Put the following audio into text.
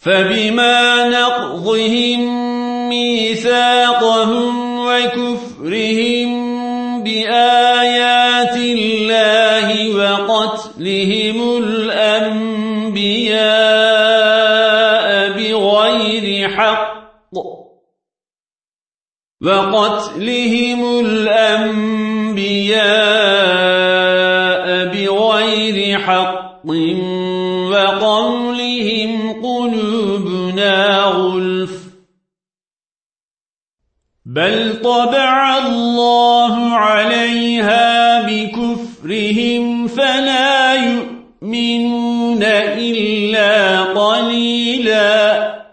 فبما نقضهم ميثاقهم وكفرهم بآيات الله وقتلهم الأنبياء بغير حق وقتلهم الأنبياء بغير حق وقولهم قلوبنا غلف. بل طبع الله عليها بكفرهم فلا يؤمنون إلا قليلاً.